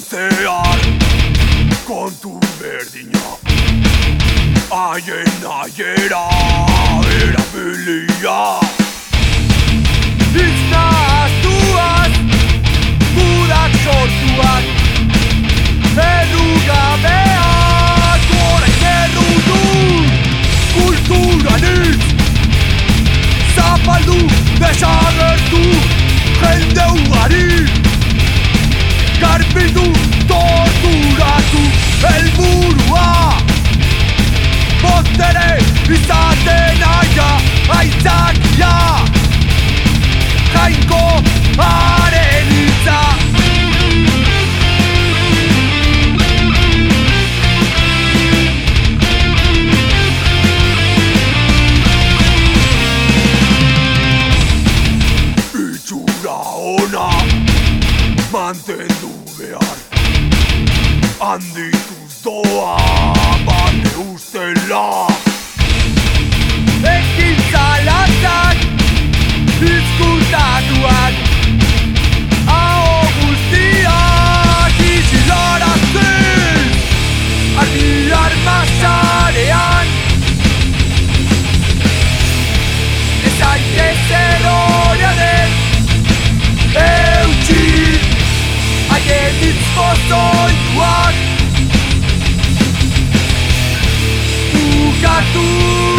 zehar kontu berdina. Aien aiera erabilia. Itzta astuaz, gudak sortuak Edu gabeak, horrek erru du Kulturan itz, zapaldu desan mantendu behar Handituz doa bate ustela Pozoituak. Bukatu